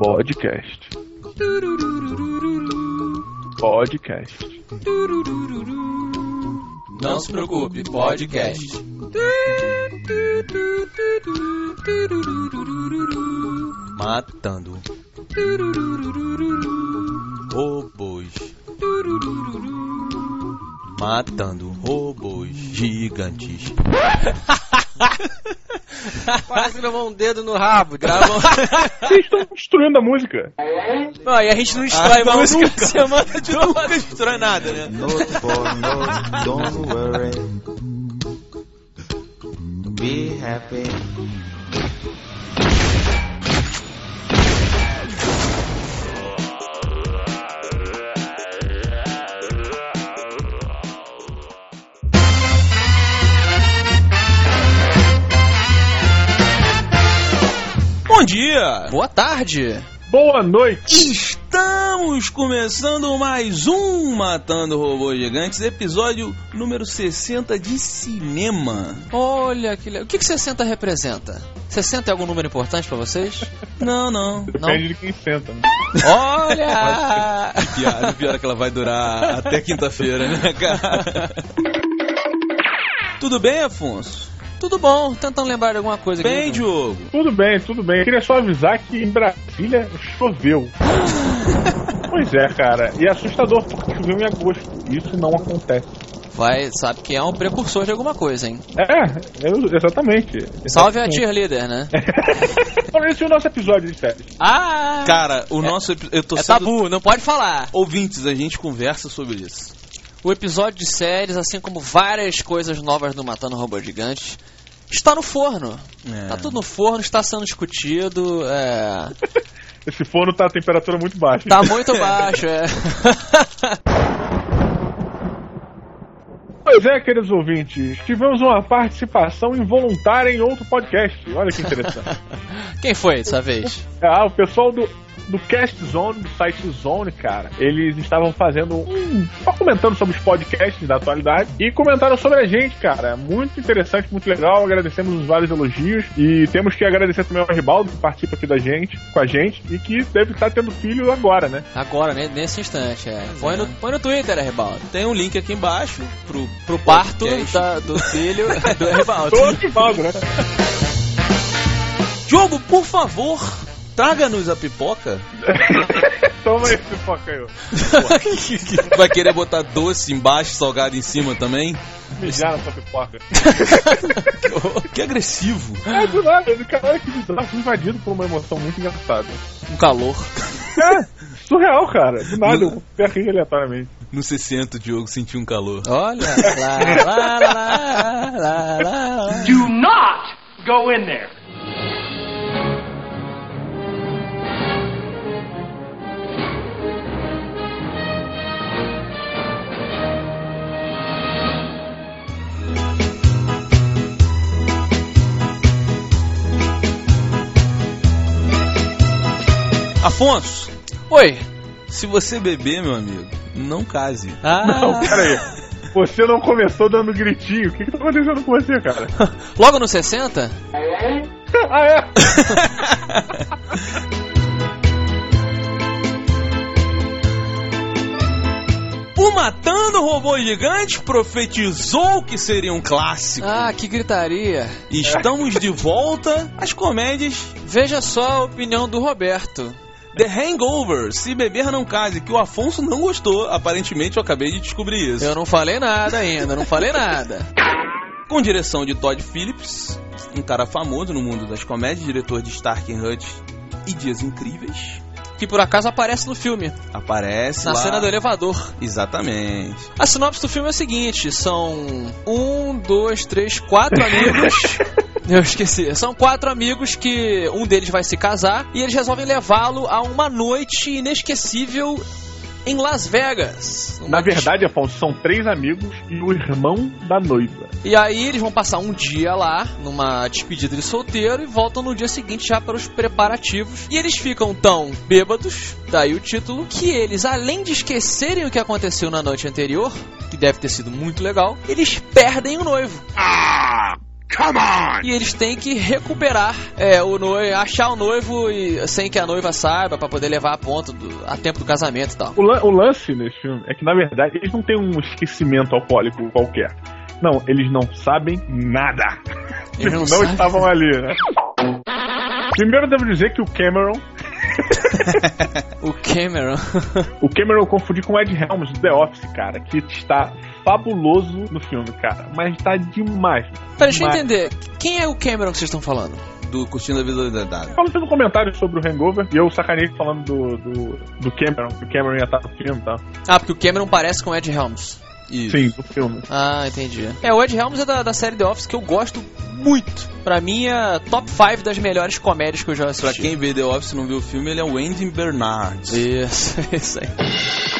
Podcast. Podcast. Não se preocupe, podcast. Matando robôs. Matando robôs gigantes. Quase levou um dedo no rabo. Gravam. Vocês estão destruindo a música. Não, e a gente não destrói Ah, mais música. nunca. Semana de Nunca destrói nada, né? Note for note, don't worry. Be happy. Bom dia! Boa tarde. Boa noite. Estamos começando mais um Matando Robôs Gigantes, episódio número 60 de cinema. Olha que legal. O que, que 60 representa? 60 é algum número importante pra vocês? Não, não. Depende de quem senta, né? Olha! Piada, pior é que ela vai durar até quinta-feira, né, cara? Tudo bem, Afonso? Tudo bom, tentando lembrar de alguma coisa Bem, aqui. Diogo. Tudo bem, tudo bem. Eu queria só avisar que em Brasília choveu. pois é, cara. E é assustador, porque choveu em agosto. Isso não acontece. Vai, sabe que é um precursor de alguma coisa, hein? É, eu- exatamente. Salve a cheerleader, né? Então, esse é o nosso episódio de séries. Ah! Cara, o nosso. epi- Eu tô é sendo. tabu, não pode falar. Ouvintes, a gente conversa sobre isso. O episódio de séries, assim como várias coisas novas do Matando Robô Gigantes, está no forno. É. Tá tudo no forno, está sendo discutido, é... Esse forno tá a temperatura muito baixa. Tá muito baixo, é. Pois é, queridos ouvintes. Tivemos uma participação involuntária em outro podcast. Olha que interessante. Quem foi dessa vez? Ah, o pessoal do, do Cast Zone, do site Zone, cara, eles estavam fazendo um. só comentando sobre os podcasts da atualidade e comentaram sobre a gente, cara. Muito interessante, muito legal. Agradecemos os vários elogios e temos que agradecer também ao Ribaldo que participa aqui da gente, com a gente e que deve estar tendo filho agora, né? Agora, né? Nesse instante, é. Põe no, põe no Twitter, é, Ribaldo. Tem um link aqui embaixo pro, Pro parto da- do filho do Ribaldo. Todo Ribaldo, né? Diogo, por favor, traga-nos a pipoca. Toma aí, pipoca aí. Vai querer botar doce embaixo, salgado em cima também? Mijar na sua pipoca. que agressivo. É, do nada, caralho, que bizarro. Fui invadido por uma emoção muito engraçada. Um calor. É, surreal, cara. Do nada, eu perdi aleatoriamente. No 60, o Diogo sentiu um calor. Olha. Lá, lá, lá, lá, lá, lá. Do not go in there. Afonso, Oi. se você beber, meu amigo, não case. Ah, Não, pera aí. Você não começou dando gritinho. O que, que tá acontecendo com você, cara? logo no 60? ah, é? O Matando Robô Gigante profetizou que seria um clássico. Ah, que gritaria. Estamos de volta às comédias Veja só a opinião do Roberto. The Hangover, Se Beber Não Case, que o Afonso não gostou. Aparentemente eu acabei de descobrir isso. Eu não falei nada ainda, não falei nada. Com direção de Todd Phillips, um cara famoso no mundo das comédias, diretor de Stark and Hutch e Dias Incríveis. Que por acaso aparece no filme, Aparece na lá. cena do elevador. Exatamente. A sinopse do filme é a seguinte: são um, dois, três, quatro amigos. Eu esqueci. São quatro amigos que um deles vai se casar e eles resolvem levá-lo a uma noite inesquecível em Las Vegas. Uma Na verdade, Afonso, são três amigos e o irmão da noiva. E aí eles vão passar um dia lá, numa despedida de solteiro, e voltam no dia seguinte já para os preparativos. E eles ficam tão bêbados, daí o título, que eles, além de esquecerem o que aconteceu na noite anterior, que deve ter sido muito legal, eles perdem o noivo. E eles têm que recuperar é, o noivo, achar o noivo e, sem que a noiva saiba pra poder levar a ponto do, a tempo do casamento e tal. O, lan- o lance nesse filme é que, na verdade, eles não têm um esquecimento alcoólico qualquer. Não, eles não sabem nada. Eles não não estavam ali, né? Primeiro eu devo dizer que o Cameron. O Cameron. O Cameron eu confundi com o Ed Helms do The Office, cara, que está fabuloso no filme, cara. Mas tá demais. Pera, deixa eu entender. Quem é o Cameron que vocês estão falando? Do Curtindo a Vida Doidada. Tava fazendo um comentário sobre o Hangover e eu sacanei falando do, do, do Cameron, que o Cameron ia estar no filme, tá? Ah, porque o Cameron parece com o Ed Helms. Isso. Sim, do filme. Ah, entendi. É, o Ed Helms é da, da série The Office que eu gosto muito. Pra mim é top 5 das melhores comédias que eu já assisti. Pra quem vê The Office e não viu o filme, ele é o Andy Bernard. Isso, isso aí.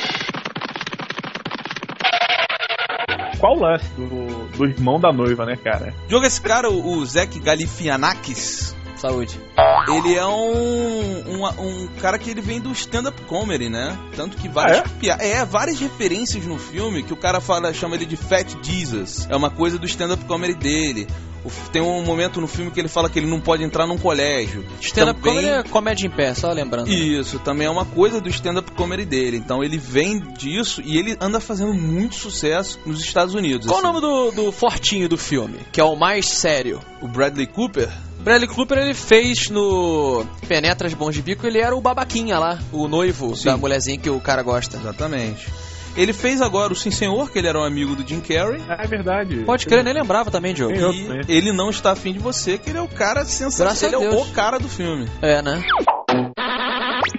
Qual o lance do, do irmão da noiva, né, cara? Joga esse cara, o o Zach Galifianakis. Saúde. Ele é um, um, um cara que ele vem do stand-up comedy, né? Tanto que várias Ah, pia- é? várias referências no filme que o cara fala, chama ele de Fat Jesus. É uma coisa do stand-up comedy dele. O- Tem um momento no filme que ele fala que ele não pode entrar num colégio. Stand-up Também- comedy é comédia em pé, só lembrando. Isso, também é uma coisa do stand-up comedy dele. Então ele vem disso e ele anda fazendo muito sucesso nos Estados Unidos. Qual o assim. nome do, do fortinho do filme? Que é o mais sério. O Bradley Cooper? Bradley Cooper ele fez no Penetras Bons de Bico, ele era o babaquinha lá, o noivo Sim. da mulherzinha que o cara gosta. Exatamente. Ele fez agora o Sim Senhor, que ele era um amigo do Jim Carrey. Ah, é verdade. Pode crer, nem lembrava também, Diogo. E ele não está afim de você, que ele é o cara sensacional. Graças a Ele é o cara do filme. É, né?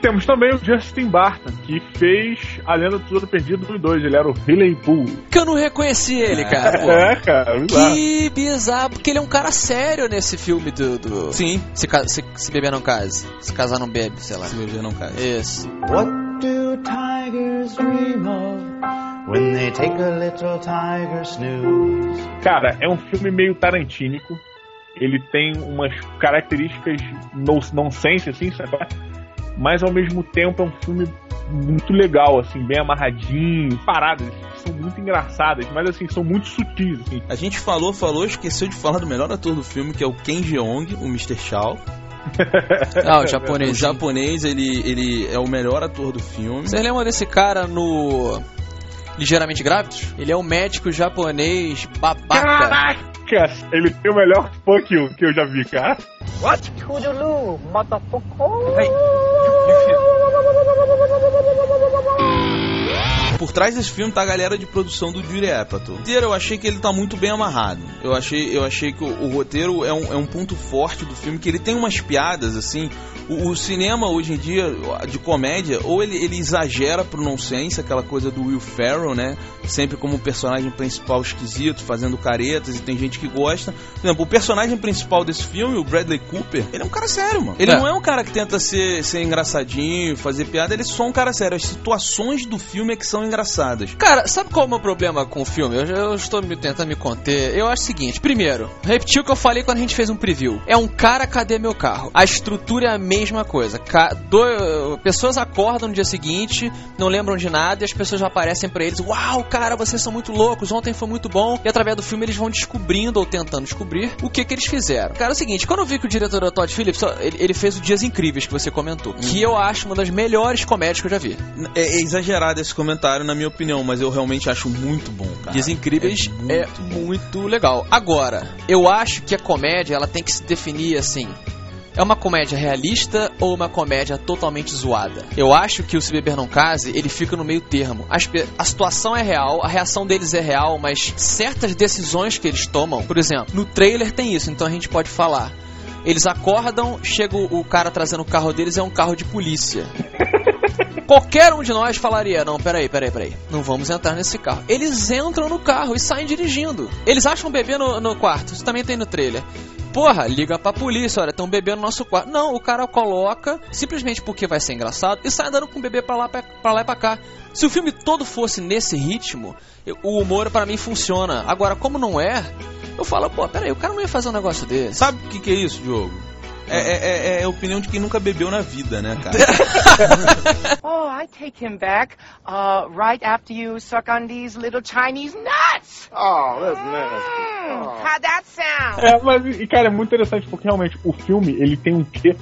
E temos também o Justin Barton, que fez A Lenda do Tesouro Perdido 1 e 2. Ele era o Riley Poole. Que eu não reconheci ele, cara. pô. É, cara. bizarro. Que bizarro, porque ele é um cara sério nesse filme do. do... Sim, Se, se, se beber não case. Se casar não bebe, sei lá. se beber não cai. Isso. What do tigers dream of when they take a little tiger snooze? Cara, é um filme meio tarantínico. Ele tem umas características no- nonsense, assim, sabe? Mas ao mesmo tempo é um filme muito legal, assim, bem amarradinho. Paradas que são muito engraçadas, mas assim, são muito sutis, assim. A gente falou, falou, esqueceu de falar do melhor ator do filme, que é o Ken Jeong, o Mr. Chow. Ah, o O japonês. japonês, ele, ele é o melhor ator do filme. Vocês lembram desse cara no. Ligeiramente Grávidos? Ele é um médico japonês babaca. Caraca! Ele tem o melhor fuck you que eu já vi, cara. You can Por trás desse filme tá a galera de produção do Jury Apatow. O roteiro eu achei que ele tá muito bem amarrado. Eu achei, eu achei que o, o roteiro é um, é um ponto forte do filme, que ele tem umas piadas, assim. O, o cinema hoje em dia, de comédia, ou ele, ele exagera pro nonsense, aquela coisa do Will Ferrell, né? Sempre como personagem principal esquisito, fazendo caretas, e tem gente que gosta. Por exemplo, o personagem principal desse filme, o Bradley Cooper, ele é um cara sério, mano. Ele É. não é um cara que tenta ser, ser engraçadinho, fazer piada, ele é só um cara sério. As situações do filme é que são engraçadas. Cara, sabe qual é o meu problema com o filme? Eu, eu estou me, tentando me conter. Eu acho o seguinte: primeiro, repetir o que eu falei quando a gente fez um preview. É um cara, cadê meu carro? A estrutura é a mesma coisa. Ca- do- pessoas acordam no dia seguinte, não lembram de nada, e as pessoas aparecem pra eles: Uau, cara, vocês são muito loucos, ontem foi muito bom. E através do filme eles vão descobrindo ou tentando descobrir o que que eles fizeram. Cara, é o seguinte: quando eu vi que o diretor é o Todd Phillips, ele, ele fez o Dias Incríveis que você comentou, que eu acho uma das melhores comédias que eu já vi. É, é exagerado esse comentário, na minha opinião, mas eu realmente acho muito bom, cara. Dias Incríveis É é muito legal. Agora, eu acho que a comédia ela tem que se definir assim. É uma comédia realista ou uma comédia totalmente zoada? Eu acho que o Se Beber Não Case, ele fica no meio termo. As a situação é real, a reação deles é real, mas certas decisões que eles tomam, por exemplo, no trailer tem isso, então a gente pode falar. Eles acordam, chega o cara trazendo o carro deles, é um carro de polícia. Qualquer um de nós falaria: Não, peraí, peraí, peraí. Não vamos entrar nesse carro. Eles entram no carro e saem dirigindo. Eles acham um bebê no, no quarto. Isso também tem no trailer. Porra, liga pra polícia, olha, tem um bebê no nosso quarto. Não, o cara coloca, simplesmente porque vai ser engraçado, e sai andando com o bebê pra lá, pra, pra lá e pra cá. Se o filme todo fosse nesse ritmo, o humor pra mim funciona. Agora, como não é, eu falo, pô, peraí, o cara não ia fazer um negócio desse. Sabe o que, que é isso, Diogo? É, é, é- é a opinião de quem nunca bebeu na vida, né, cara? Oh, I take him back uh, right after you suck on these little Chinese nuts. Oh, that's nasty. Mm, how'd that sound? É, mas, e cara, é muito interessante porque realmente o filme ele tem um quê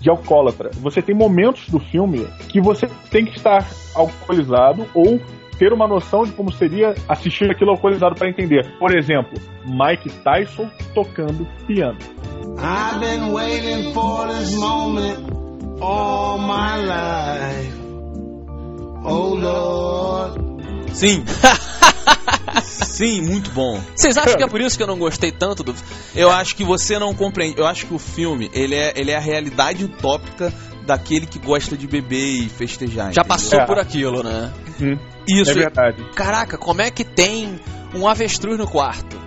de alcoólatra. Você tem momentos do filme que você tem que estar alcoolizado ou ter uma noção de como seria assistir aquilo alcoolizado para entender. Por exemplo, Mike Tyson tocando piano. I've been waiting for this moment all my life. Oh Lord. Sim. Sim, muito bom. Vocês acham que é por isso que eu não gostei tanto do. Eu acho que você não compreende. Eu acho que o filme, ele é, ele é a realidade utópica daquele que gosta de beber e festejar. Já entendeu? passou É. por aquilo, né? Hum, Isso. é verdade. Caraca, como é que tem um avestruz no quarto?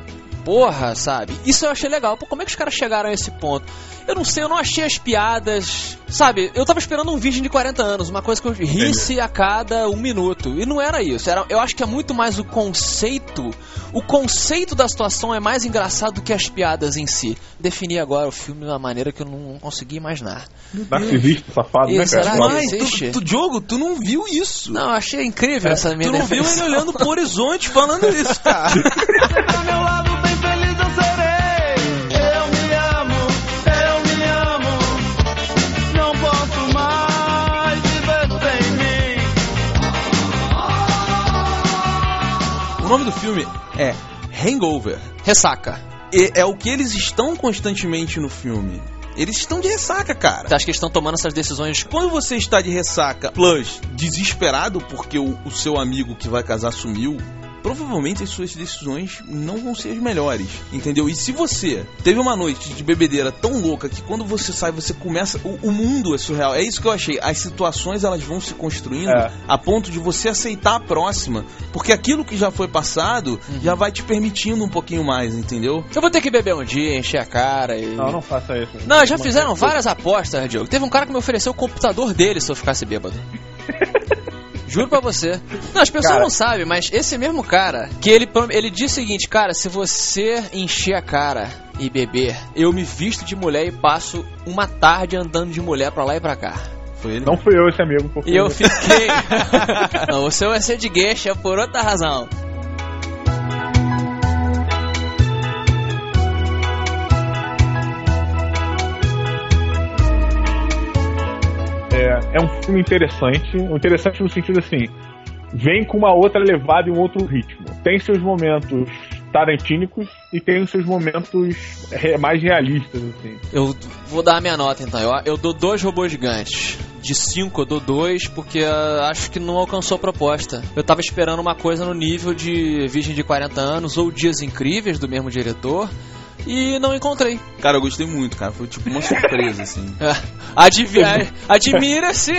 Porra, sabe? Isso eu achei legal. Pô, como é que os caras chegaram a esse ponto? Eu não sei, eu não achei as piadas. Sabe, eu tava esperando um virgem de 40 anos, uma coisa que eu risse a cada um minuto. E não era isso. Era, eu acho que é muito mais o conceito. O conceito da situação é mais engraçado do que as piadas em si. Defini agora o filme de uma maneira que eu não consegui imaginar. Narcisista, safado, né, Isso, cara? será? Claro. Mas, tu, tu, Diogo, tu não viu isso. Não, eu achei incrível essa minha tu não viu defesa. ele olhando pro horizonte falando isso, cara. o nome do filme é Hangover. Ressaca. E é o que eles estão constantemente no filme. Eles estão de ressaca, cara. Você acha que eles estão tomando essas decisões Quando você está de ressaca, plus desesperado porque o, o seu amigo que vai casar sumiu, provavelmente as suas decisões não vão ser as melhores, entendeu? E se você teve uma noite de bebedeira tão louca que quando você sai você começa, o, o mundo é surreal. É isso que eu achei. As situações elas vão se construindo É. a ponto de você aceitar a próxima, porque aquilo que já foi passado já vai te permitindo um pouquinho mais, entendeu? Eu vou ter que beber um dia, encher a cara e. Não, não faça isso. Não, já fizeram várias apostas, Diogo. Teve um cara que me ofereceu o computador dele se eu ficasse bêbado. Juro pra você. Não, as pessoas Cara. não sabem, mas esse mesmo cara, que ele, ele disse o seguinte, cara, se você encher a cara e beber, eu me visto de mulher e passo uma tarde andando de mulher pra lá e pra cá. Foi ele. Não fui eu esse amigo. E eu fiquei. não, seu vai ser de gueixa por outra razão. É, é um filme interessante. Interessante no sentido assim. Vem com uma outra levada e um outro ritmo. Tem seus momentos tarantínicos e tem os seus momentos re- mais realistas, assim. Eu vou dar a minha nota então. Eu, eu dou dois robôs gigantes. De cinco eu dou dois porque ah, acho que não alcançou a proposta. Eu tava esperando uma coisa no nível de Virgem de 40 anos ou Dias Incríveis do mesmo diretor. E não encontrei. Cara, eu gostei muito, cara. Foi tipo uma surpresa, assim. É, advi- Admira-se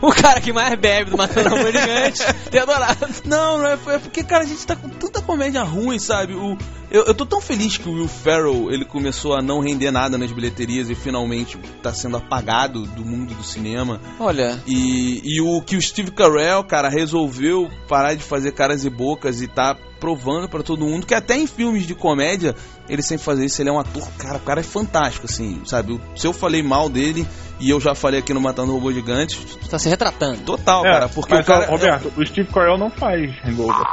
o cara que mais bebe do Matando Robô Gigante ter adorado. Não, não é, é porque, cara, a gente tá com tanta comédia ruim, sabe? O, eu, eu tô tão feliz que o Will Ferrell ele começou a não render nada nas bilheterias e finalmente tá sendo apagado do mundo do cinema. Olha, E, e o que o Steve Carell, cara, resolveu parar de fazer caras e bocas e tá provando pra todo mundo que até em filmes de comédia ele sempre faz isso. Ele é um ator, cara, o cara é fantástico, assim, sabe? Se eu falei mal dele e eu já falei aqui no Matando Robô Gigante, você tá se retratando. total, É, cara, porque mas, o cara. ó, Roberto, o Steve Carell não faz hangover.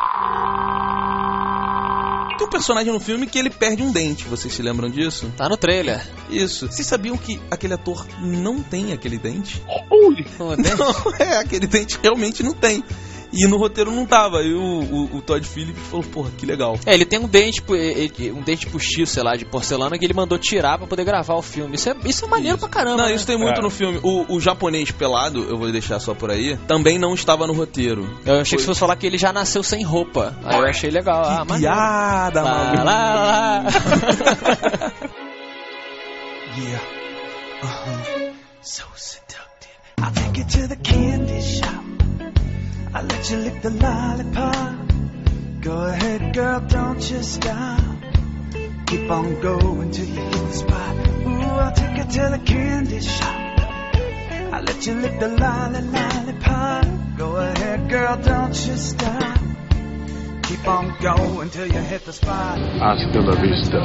Tem um personagem no filme que ele perde um dente, vocês se lembram disso? Tá no trailer. Isso. Vocês sabiam que aquele ator não tem aquele dente? Holy No dente. Não, é, aquele dente realmente não tem. E no roteiro não tava. E o, o, o Todd Phillips falou, porra, que legal. É, ele tem um dente, um dente postiço, sei lá, de porcelana que ele mandou tirar pra poder gravar o filme. Isso é, isso é maneiro pra caramba. Não, né? isso tem muito É. no filme. O, o japonês pelado, eu vou deixar só por aí, também não estava no roteiro. Eu achei que você fosse falar que ele já nasceu sem roupa. Aí eu achei legal. Ah, que maneiro. piada, Lá, maluco. lá, lá. Yeah. Uh-huh. So seductive. I'll take you to the candy shop. I'll let you lick the lollipop. Go ahead, girl, don't you stop. Keep on going till you hit the spot. Ooh, I'll take you to the candy shop. I'll let you lick the lolly lollipop. Go ahead, girl, don't you stop. Keep on going till you hit the spot. Hasta la vista,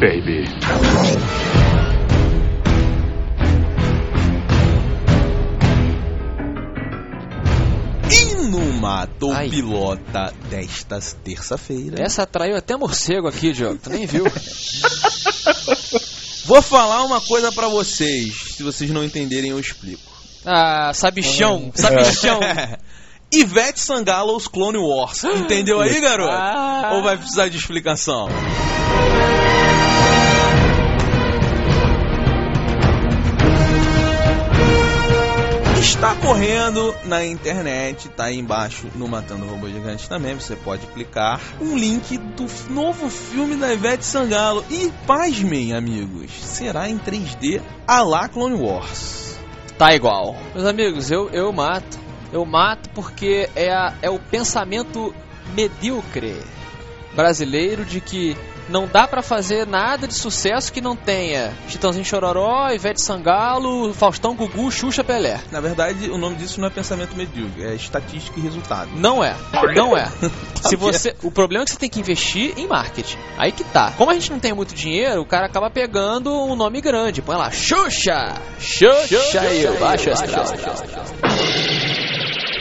baby. Pato, Ai. pilota desta terça-feira. Essa atraiu até morcego aqui, Diogo. Tu nem viu. Vou falar uma coisa pra vocês. Se vocês não entenderem, eu explico. Ah, sabichão, sabichão. Ivete Sangalo, os Clone Wars. Entendeu aí, garoto? Ah. Ou vai precisar de explicação? Está correndo na internet, tá aí embaixo no Matando Robô Gigante também, você pode clicar. Um link do novo filme da Ivete Sangalo. E pasmem, amigos, será em 3D a lá Clone Wars. Tá igual. Meus amigos, eu, eu mato. Eu mato porque é, a- é o pensamento medíocre brasileiro de que não dá pra fazer nada de sucesso que não tenha Chitãozinho Chororó, Ivete Sangalo, Faustão Gugu, Xuxa Pelé. Na verdade, o nome disso não é pensamento medíocre, é estatística e resultado. Não é, não é. Se é. você, o problema é que você tem que investir em marketing. Aí que tá. Como a gente não tem muito dinheiro, o cara acaba pegando um nome grande. Põe lá, Xuxa, Xuxa e o Baixo Astral.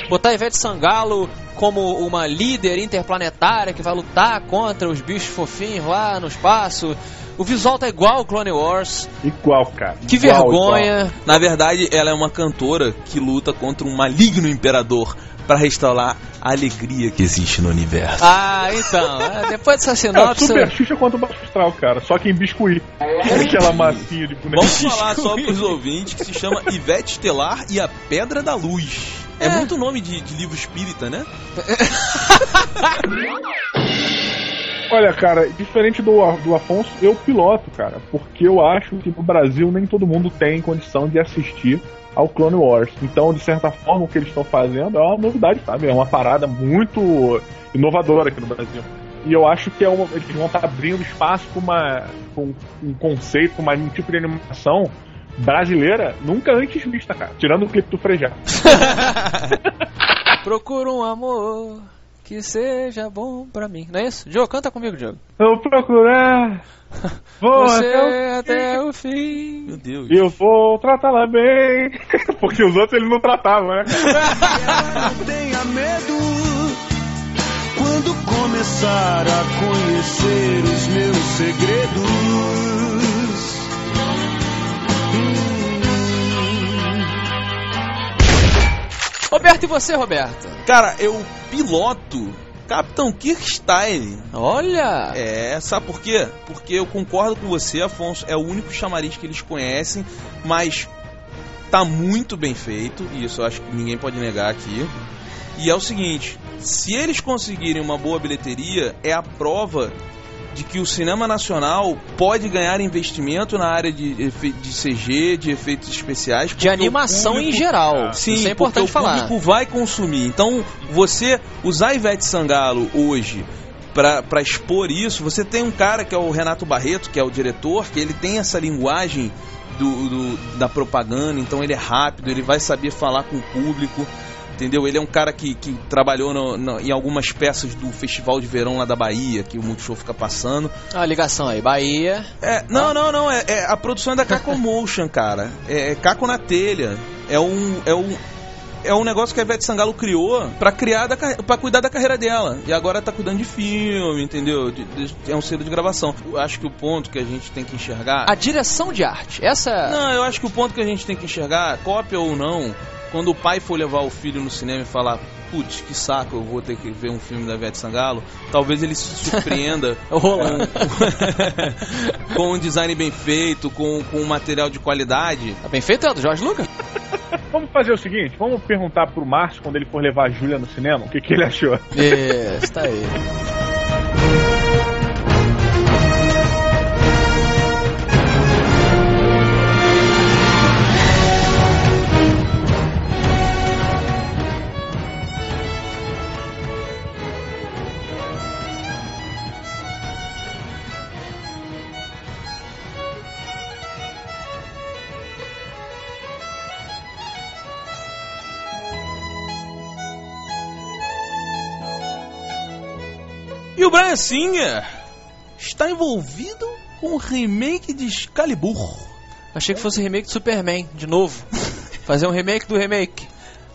Botar Ivete Sangalo como uma líder interplanetária que vai lutar contra os bichos fofinhos lá no espaço. O visual tá igual ao Clone Wars. Igual, cara. Que Igual, vergonha. Na verdade, ela é uma cantora que luta contra um maligno imperador para restaurar a alegria que existe no universo. Ah, então. é, Depois dessa igual. É, sinopse. super Xuxa contra o Baixo Astral, cara. Só que em biscuit. Aquela massinha de boneco. Vamos falar só pros ouvintes que se chama Ivete Estelar e a Pedra da Luz. É, É. muito nome de, de livro espírita, né? Olha, cara, diferente do, do Afonso, eu piloto, cara. Porque eu acho que no Brasil nem todo mundo tem condição de assistir ao Clone Wars. Então, de certa forma, o que eles estão fazendo é uma novidade, sabe? É uma parada muito inovadora aqui no Brasil. E eu acho que é uma, eles vão estar abrindo espaço para um, conceito, pra uma, um tipo de animação brasileira nunca antes vista, cara. Tirando o clipe do Frejá. Procuro um amor que seja bom pra mim. Não é isso? Diogo, canta comigo, Diogo. Eu procurar, vou até Você o fim. até o fim. Meu Deus. E eu vou tratá-la bem. Porque os outros ele não tratava, né? Não tenha medo quando começar a conhecer os meus segredos. Roberto, e você, Roberto? Cara, eu piloto Capitão Kirk Style. Olha! É, sabe por quê? Porque eu concordo com você, Afonso, é o único chamariz que eles conhecem, mas tá muito bem feito, e isso eu acho que ninguém pode negar aqui. E é o seguinte, se eles conseguirem uma boa bilheteria, é a prova de que o cinema nacional pode ganhar investimento na área de, de CG, de efeitos especiais. De animação público- em geral. Sim, Isso é importante o falar. público vai consumir. Então, você usar Ivete Sangalo hoje pra expor isso, você tem um cara que é o Renato Barreto, que é o diretor, que ele tem essa linguagem do, do- da propaganda, então ele é rápido, ele vai saber falar com o público. Entendeu? Ele é um cara que, que trabalhou no- no- em algumas peças do Festival de Verão lá da Bahia, que o Multishow fica passando. Ah, ligação aí, Bahia. É, não, não, não. É, é- a produção é da Caco Motion, cara. É, é Caco na telha. É um. É um é um negócio que a Ivete Sangalo criou pra criar da, pra cuidar da carreira dela. E agora tá cuidando de filme, entendeu? De- de- é um selo de gravação. Eu acho que o ponto que a gente tem que enxergar. A direção de arte. Essa. Não, eu acho que o ponto que a gente tem que enxergar, cópia ou não, quando o pai for levar o filho no cinema e falar, putz, que saco, eu vou ter que ver um filme da Ivete Sangalo, talvez ele se surpreenda Roland. com, com um design bem feito, com, com um material de qualidade. Tá bem feito, é do Jorge Lucas? Vamos fazer o seguinte, vamos perguntar pro Márcio quando ele for levar a Júlia no cinema, o que, que ele achou. Isso, tá aí. Singer está envolvido com o remake de Excalibur. Achei que fosse remake do Superman, de novo. Fazer um remake do remake.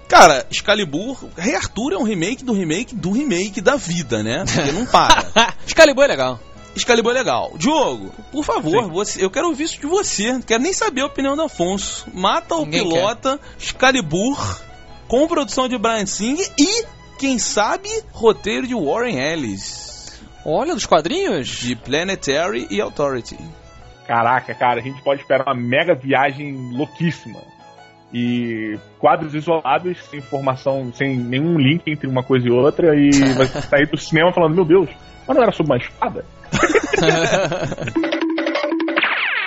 Cara, Excalibur, Rei Arthur é um remake do remake do remake da vida, né? Ele não para. Excalibur é legal. Excalibur é legal. Diogo, por favor, você, eu quero ouvir isso de você. Não quero nem saber a opinião do Afonso. Mata o pilota, Excalibur, com produção de Brian Singer e, quem sabe, roteiro de Warren Ellis. Olha, dos quadrinhos. De Planetary e Authority. Caraca, cara, a gente pode esperar uma mega viagem louquíssima. E quadros isolados, sem informação, sem nenhum link entre uma coisa e outra, e vai sair do cinema falando, meu Deus, mas não era sobre uma espada?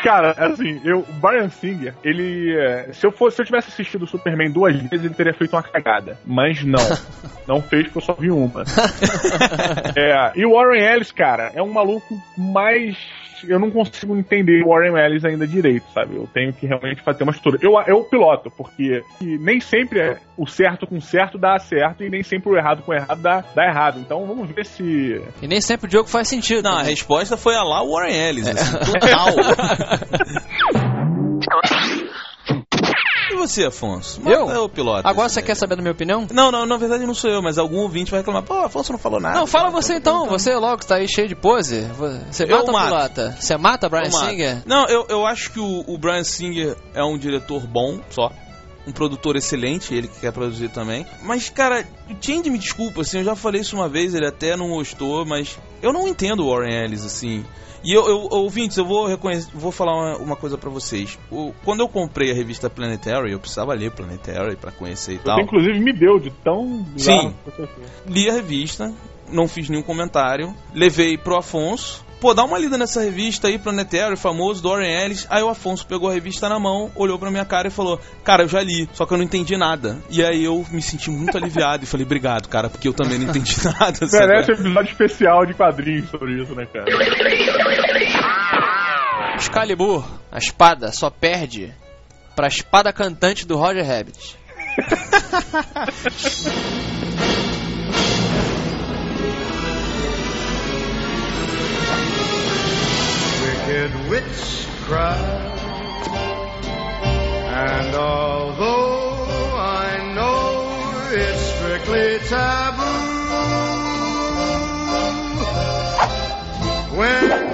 Cara, assim, eu, o Brian Singer, ele. é, Se eu, fosse, se eu tivesse assistido o Superman duas vezes, ele teria feito uma cagada. Mas não. Não fez porque eu só vi uma. É, e o Warren Ellis, cara, é um maluco mais. Eu não consigo entender o Warren Ellis ainda direito, sabe? Eu tenho que realmente fazer uma estrutura. Eu, eu piloto, porque nem sempre é o certo com certo dá certo e nem sempre o errado com errado dá, dá errado. Então vamos ver se. E nem sempre o jogo faz sentido. Não, a né? resposta foi a lá Warren Ellis, assim, total. você, Afonso? Mata Eu? o piloto. Agora você quer saber da minha opinião? Não, não, na verdade não sou eu, mas algum ouvinte vai reclamar. Pô, Afonso não falou nada. Não, fala você então. Você logo que tá aí cheio de pose. Você Eu mata o mato. pilota? Você mata Brian Eu mato. Singer? Não, eu, eu acho que o, o Brian Singer é um diretor bom, só. Um produtor excelente, ele que quer produzir também. Mas, cara, o Change me desculpa, assim, eu já falei isso uma vez, ele até não gostou, mas eu não entendo o Warren Ellis, assim. E eu, eu ouvintes, eu vou reconhecer, vou falar uma, uma coisa pra vocês. O, quando eu comprei a revista Planetary, eu precisava ler Planetary pra conhecer e tal. Você, inclusive, me deu de tão. Sim. li a revista, não fiz nenhum comentário, levei pro Afonso. Pô, dá uma lida nessa revista aí, Planetary, famoso, do Warren Ellis. Aí o Afonso pegou a revista na mão, olhou pra minha cara e falou: Cara, eu já li, só que eu não entendi nada. E aí eu me senti muito aliviado e falei: Obrigado, cara, porque eu também não entendi nada. Merece um episódio especial de quadrinhos sobre isso, né, cara? Excalibur, a espada, só perde pra espada cantante do Roger Rabbit. wicked witch cry. And although I know it's strictly taboo, when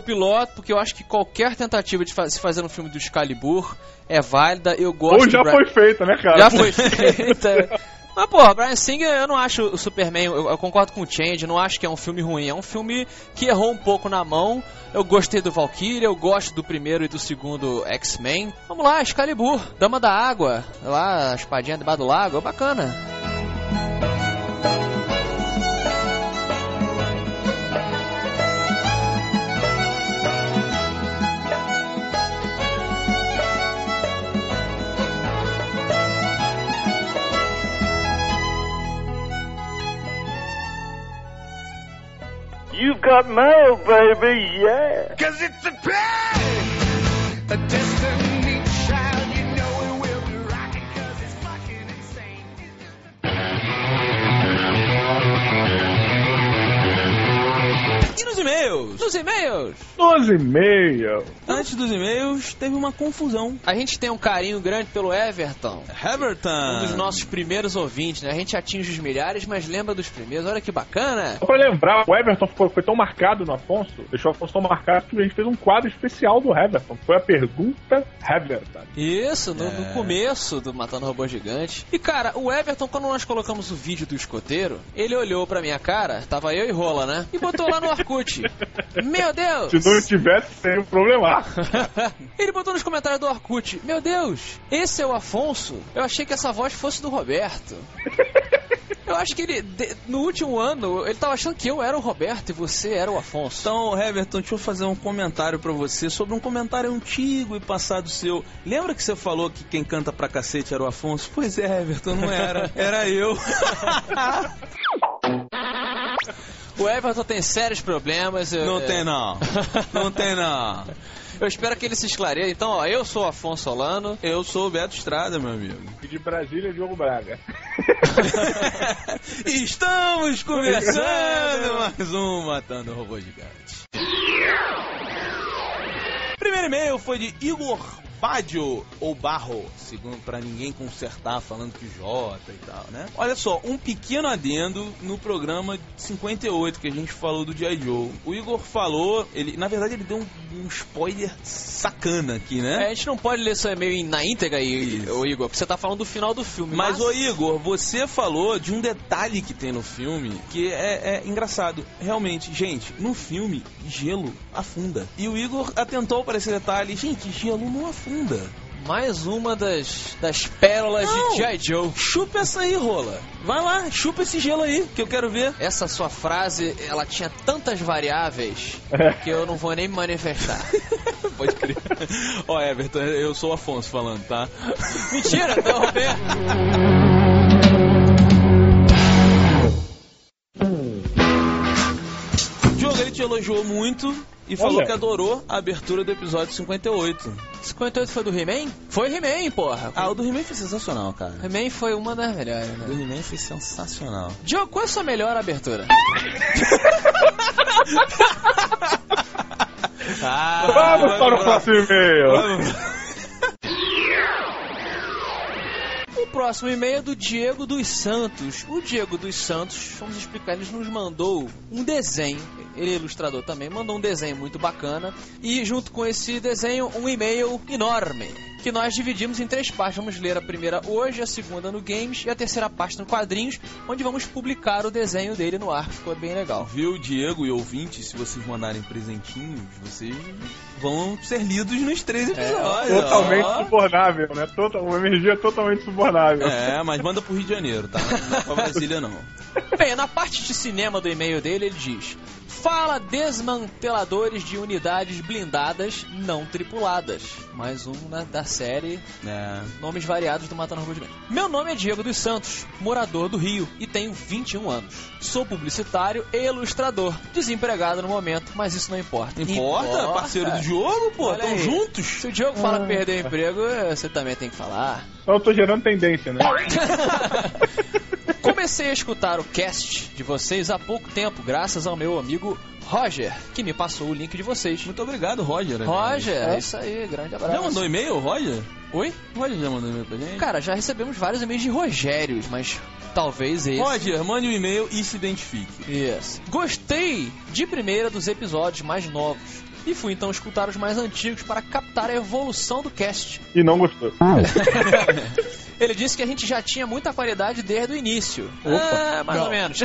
Piloto porque eu acho que qualquer tentativa de fa- se fazer um filme do Excalibur é válida. Eu gosto Ou já foi feita, né, cara? Já foi feita. Mas, porra, Brian Singer, eu não acho o Superman, eu, eu concordo com o Change, não acho que é um filme ruim. É um filme que errou um pouco na mão. Eu gostei do Valkyrie, eu gosto do primeiro e do segundo X-Men. Vamos lá, Excalibur, Dama da Água, lá, a espadinha debaixo do lago, bacana. Got mail, baby, yeah. Cause it's a plan, a destiny nos e-mails? Nos e-mails, 12 e meia. Antes dos e-mails, teve uma confusão. a gente tem um carinho grande pelo Everton. Everton. Um dos nossos primeiros ouvintes, né? A gente atinge os milhares, mas lembra dos primeiros. Olha que bacana. Só pra lembrar, o Everton foi, foi tão marcado no Afonso, deixou o Afonso tão marcado que a gente fez um quadro especial do Everton. Foi a pergunta Everton. Isso, no, no começo do Matando Robô Gigante. E cara, o Everton, quando nós colocamos o vídeo do escoteiro, ele olhou pra minha cara, tava eu e Rola, né? E botou lá no Orkut. Meu Deus! Se não tivesse, seria um problema. ele botou nos comentários do Orkut: Meu Deus, esse é o Afonso? Eu achei que essa voz fosse do Roberto. Eu acho que ele, de- no último ano, ele tava achando que eu era o Roberto e você era o Afonso. Então, Everton, deixa eu fazer um comentário pra você sobre um comentário antigo e passado seu. Lembra que você falou que quem canta pra cacete era o Afonso? Pois é, Everton, não era. Era eu. O Everton tem sérios problemas. eu- Não é, tem não. Não tem não. Eu espero que ele se esclareça. Então, ó, eu sou o Afonso Solano. Eu sou o Beto Estrada, meu amigo. E de Brasília, Diogo Braga. Estamos começando mais um Matando Robô Gigante. Primeiro e-mail foi de Igor Badio ou Barro, segundo para ninguém consertar falando que J e tal, né? Olha só, um pequeno adendo no programa 58 que a gente falou do G.I. Joe. O Igor falou, ele, na verdade ele deu um, um spoiler sacana aqui, É, né? a gente não pode ler seu e-mail na íntegra aí, ô Igor, porque você tá falando do final do filme. Mas, ô Igor, você falou de um detalhe que tem no filme que é, é engraçado. Realmente, gente, no filme, gelo afunda. E o Igor atentou para esse detalhe. Gente, gelo não afunda. Mais uma das, das pérolas Não. de G.I. Joe. Chupa essa aí, rola. Vai lá, chupa esse gelo aí, que eu quero ver. Essa sua frase, ela tinha tantas variáveis que eu não vou nem me manifestar. Pode crer. Ó, Everton, eu sou o Afonso falando, tá? Mentira, não, Roberto. Elogiou muito e falou Olha. que adorou a abertura do episódio 58. 58 foi do He-Man? Foi He-Man, porra. Ah, o do He-Man foi sensacional, cara. He-Man foi uma das melhores, O do né? He-Man foi sensacional. Diogo, qual é a sua melhor abertura? ah, Vamos para o próximo e-mail. Próximo e-mail é do Diego dos Santos. O Diego dos Santos, vamos explicar, ele nos mandou um desenho. Ele é ilustrador também, mandou um desenho muito bacana. E junto com esse desenho, um e-mail enorme. Que nós dividimos em três partes. Vamos ler a primeira hoje, a segunda no Games e a terceira parte no Quadrinhos, onde vamos publicar o desenho dele no ar. Ficou bem legal. Viu, Diego e ouvintes, se vocês mandarem presentinhos, vocês vão ser lidos nos três episódios. Totalmente ó. subornável, né? Total, uma energia totalmente subornável. É, mas manda pro Rio de Janeiro, tá? Não é pra Brasília, não. Bem, na parte de cinema do e-mail dele, ele diz: Fala desmanteladores de unidades blindadas não tripuladas. Mais um na- da série É. Nomes Variados do Matando Robô Gigante. Meu nome é Diego dos Santos, morador do Rio e tenho 21 anos. Sou publicitário e ilustrador. Desempregado no momento, mas isso não importa. Importa, parceiro do jogo, pô, Olha tão aí. juntos. Se o Diogo fala que perdeu o emprego, você também tem que falar. Eu tô gerando tendência, né? Comecei a escutar o cast de vocês há pouco tempo, graças ao meu amigo Roger, que me passou o link de vocês. Muito obrigado, Roger. Roger, É? é isso aí, grande abraço. Já mandou e-mail, Roger? Oi? O Roger já mandou e-mail pra gente? Cara, já recebemos vários e-mails de Rogérios, mas talvez esse. Roger, mande um e-mail e se identifique. Yes. Gostei de primeira dos episódios mais novos. E fui então escutar os mais antigos para captar a evolução do cast. E não gostou. Ele disse que a gente já tinha muita qualidade desde o início. Opa. Ah, mais Não. ou menos.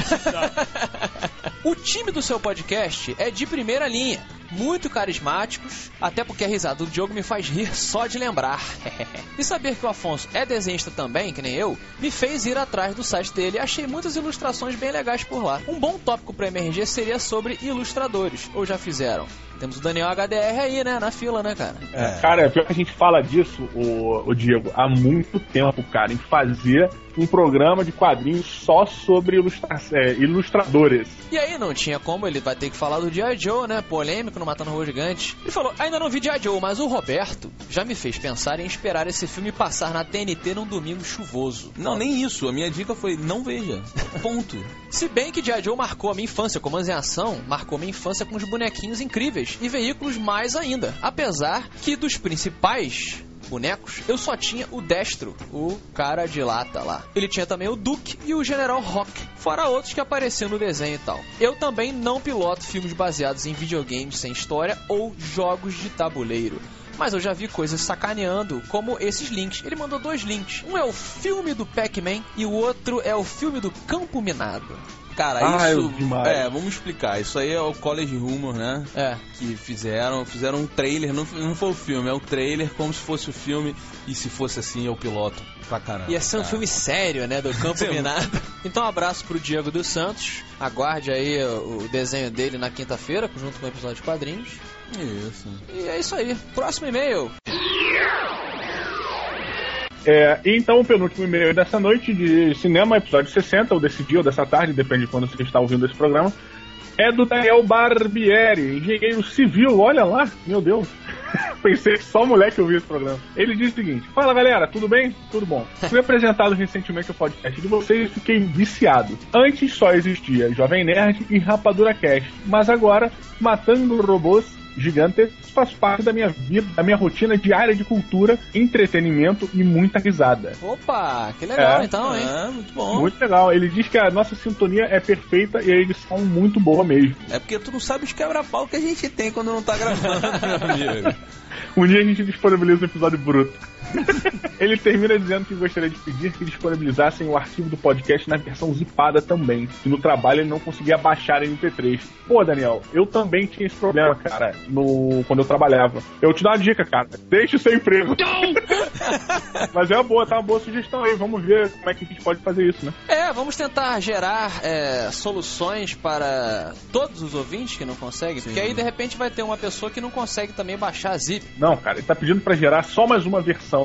o time do seu podcast é de primeira linha. Muito carismáticos, até porque a risada do Diogo me faz rir só de lembrar. e saber que o Afonso é desenhista também, que nem eu, me fez ir atrás do site dele e achei muitas ilustrações bem legais por lá. Um bom tópico para MRG seria sobre ilustradores, ou já fizeram. Temos o Daniel HDR aí, né? Na fila, né, cara? É, Cara, pior que a gente fala disso, o, o Diego, há muito tempo, cara, em fazer um programa de quadrinhos só sobre ilustra é, ilustradores. E aí não tinha como, ele vai ter que falar do G.I. Joe, né? Polêmico no Matando Robô Gigante. Ele falou, ainda não vi G.I. Joe, mas o Roberto já me fez pensar em esperar esse filme passar na TNT num domingo chuvoso. Não, nem isso. A minha dica foi não veja. Ponto. Se bem que G.I. Joe marcou a minha infância, Comandos em Ação marcou minha infância com os bonequinhos incríveis e veículos mais ainda. Apesar que dos principais bonecos, eu só tinha o Destro, o cara de lata lá. Ele tinha também o Duke e o General Rock, fora outros que apareciam no desenho e tal. Eu também não piloto filmes baseados em videogames sem história ou jogos de tabuleiro. Mas eu já vi coisas sacaneando, como esses links. Ele mandou dois links. Um é o filme do Pac-Man e o outro é o filme do Campo Minado. Cara, Ah, isso. eu demais. É, vamos explicar. Isso aí é o College Rumor, né? É. Que fizeram, fizeram um trailer, não, não foi o filme, é o trailer como se fosse o filme, e se fosse assim, é o piloto pra caramba. Ia ser um cara. filme sério, né? Do Campo. Minado. Então, um abraço pro Diego dos Santos. Aguarde aí o desenho dele na quinta-feira, junto com o episódio de quadrinhos. Isso. E é isso aí. Próximo e-mail. É, e então o penúltimo e-mail dessa noite de cinema, episódio 60, ou desse dia ou dessa tarde, depende de quando você está ouvindo esse programa, é do Daniel Barbieri, engenheiro civil, olha lá, meu Deus. Pensei que só moleque ouvia esse programa. Ele diz o seguinte: Fala galera, tudo bem? Tudo bom. Fui apresentado recentemente o podcast de vocês e fiquei viciado. Antes só existia Jovem Nerd e Rapadura Cast, mas agora Matando Robôs gigantes. Isso faz parte da minha vida, da minha rotina diária de cultura, entretenimento e muita risada. Opa, que legal É. então, hein? É, muito bom. Muito legal. Ele diz que a nossa sintonia é perfeita e a edição muito boa mesmo. É porque tu não sabe os quebra-pau que a gente tem quando não tá gravando, meu amigo. Um dia a gente disponibiliza um episódio bruto. Ele termina dizendo que gostaria de pedir que disponibilizassem o arquivo do podcast na versão zipada também. Que no trabalho ele não conseguia baixar em MP3. Pô, Daniel, eu também tinha esse problema, cara, no, quando eu trabalhava. Eu te dou uma dica, cara. Deixe o seu emprego. Mas é uma boa, tá uma boa sugestão aí. Vamos ver como é que a gente pode fazer isso, né? É, vamos tentar gerar é, soluções para todos os ouvintes que não conseguem, porque aí de repente vai ter uma pessoa que não consegue também baixar zip. Não, cara, ele tá pedindo pra gerar só mais uma versão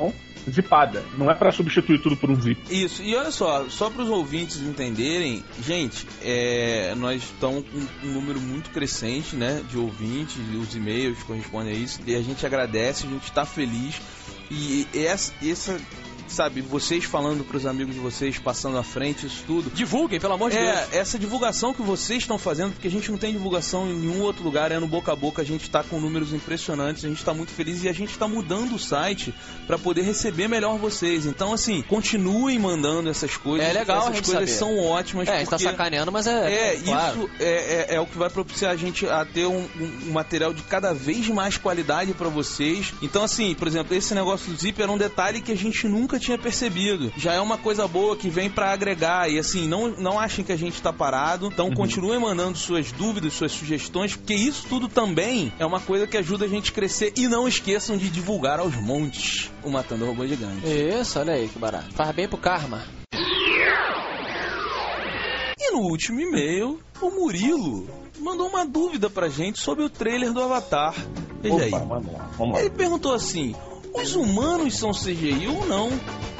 zipada. Não é pra substituir tudo por um zip. Isso, e olha só, só para os ouvintes entenderem, gente, é, nós estamos com um número muito crescente, né, de ouvintes, os e-mails correspondem a isso, e a gente agradece, a gente está feliz, e essa, essa, sabe, vocês falando para os amigos de vocês, passando à frente, isso tudo, Divulguem, pelo amor de Deus. é, essa divulgação que vocês estão fazendo, porque a gente não tem divulgação em nenhum outro lugar, é no boca a boca, a gente está com números impressionantes, a gente está muito feliz e a gente está mudando o site para poder receber melhor vocês. Então, assim, continuem mandando essas coisas. É legal essas coisas saber. são ótimas. É, a gente tá porque... sacaneando, mas é. É, claro. isso é, é, é o que vai propiciar a gente a ter um, um- um material de cada vez mais qualidade para vocês. Então, assim, por exemplo, esse negócio do zip era um detalhe que a gente nunca tinha percebido. Já é uma coisa boa que vem para agregar. E assim, não, não achem que a gente tá parado. Então, continuem mandando suas dúvidas, suas sugestões, porque isso tudo também é uma coisa que ajuda a gente a crescer. E não esqueçam de divulgar aos montes o Matando Robô Gigante. Isso, olha aí que barato. Faz bem pro karma. E no último e-mail, o Murilo mandou uma dúvida pra gente sobre o trailer do Avatar. Veja aí. Opa, vamos lá, vamos lá. Ele perguntou assim: os humanos são CGI ou não?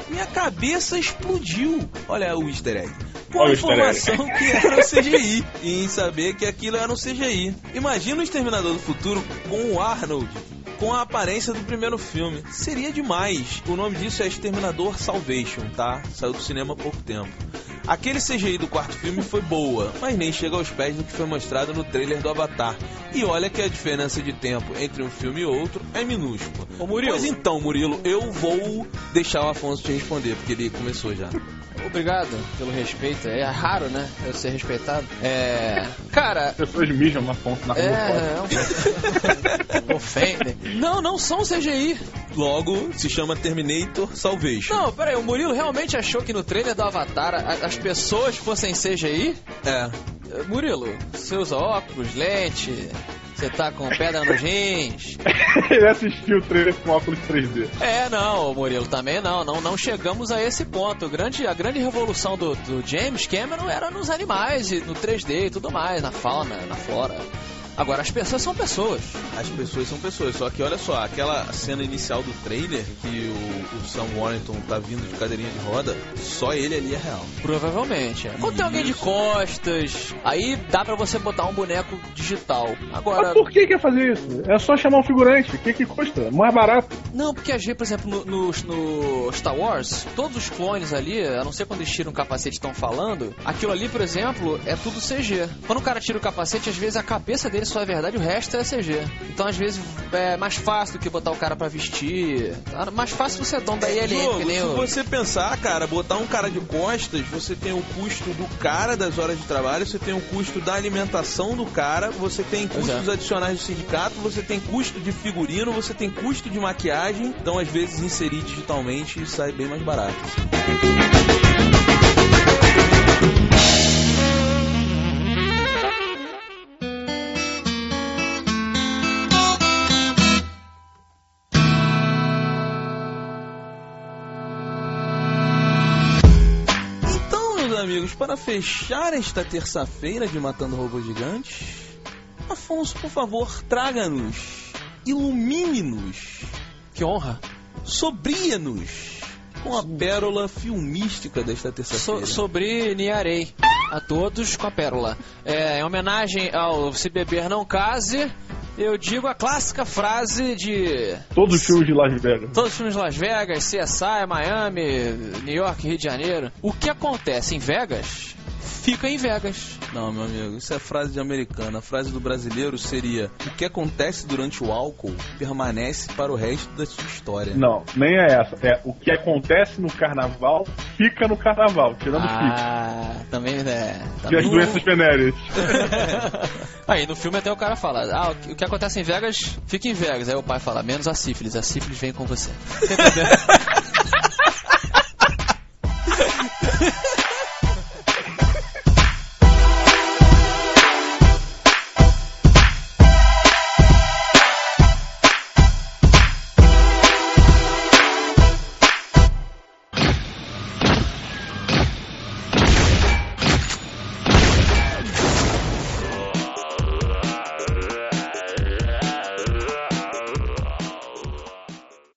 Minha cabeça explodiu. Olha o easter egg. Com a informação que era um CGI. E em saber que aquilo era um CGI. Imagina o Exterminador do Futuro com o Arnold. Com a aparência do primeiro filme. Seria demais. O nome disso é Exterminador Salvation, tá? Saiu do cinema há pouco tempo. Aquele CGI do quarto filme foi boa, mas nem chega aos pés do que foi mostrado no trailer do Avatar. E olha que a diferença de tempo entre um filme e outro é minúscula. Ô, Murilo. Pois então, Murilo, eu vou deixar o Afonso te responder, porque ele começou já. Obrigado pelo respeito. É raro, né? Eu ser respeitado. É. Cara. As pessoas mijam na ponta na rua. É. é um- Ofendem. Não, não são CGI. Logo, se chama Terminator Salvation. Não, peraí, o Murilo realmente achou que no trailer do Avatar a- as pessoas fossem CGI? É. Murilo, você usa óculos, lente, você tá com pedra nos rins. Ele assistiu o trailer com óculos 3D. É, não, Murilo, também não, não, não chegamos a esse ponto. O grande, a grande revolução do, do James Cameron era nos animais, e no 3D e tudo mais, na fauna, na flora. Agora, as pessoas são pessoas. As pessoas são pessoas, só que olha só, aquela cena inicial do trailer que o, o Sam Warrington tá vindo de cadeirinha de roda, só ele ali é real. Provavelmente. é. Quando tem alguém de costas, aí dá pra você botar um boneco digital. Agora. Mas por que quer fazer isso? É só chamar um figurante. O que que custa? É Mais barato. Não, porque a gente, por exemplo, no, no- no Star Wars, todos os clones ali, a não ser quando eles tiram o capacete e estão falando, aquilo ali, por exemplo, é tudo CG. Quando o cara tira o capacete, às vezes a cabeça dele só é verdade, o resto é CG. Então, às vezes, é mais fácil do que botar o cara pra vestir. Tá? Mais fácil você um da ILM, Jogo, se você pensar, cara, botar um cara de costas, você tem o custo do cara das horas de trabalho, você tem o custo da alimentação do cara, você tem custos é. adicionais do sindicato, você tem custo de figurino, você tem custo de maquiagem. Então, às vezes, inserir digitalmente sai bem mais barato. Então, para fechar esta terça-feira de Matando Robôs Gigantes, Afonso, por favor, traga-nos, ilumine-nos, Que honra. sobria-nos com a pérola filmística desta So, terça-feira. sobre Niarei. A todos com a pérola. É, em homenagem ao Se Beber Não Case, eu digo a clássica frase de Todos os filmes de Las Vegas. todos os filmes de Las Vegas, CSI, Miami, New York, Rio de Janeiro. O que acontece em Vegas fica em Vegas. Não, meu amigo, isso é frase de americano. A frase do brasileiro seria: O que acontece durante o álcool permanece para o resto da sua história. Não, nem é essa. É o que acontece no carnaval fica no carnaval, tirando o fica. Ah, também é. E as Também... doenças venéreas. Aí no filme até o cara fala: Ah, o que- acontece em Vegas, fica em Vegas. Aí o pai fala: Menos a sífilis, a sífilis vem com você.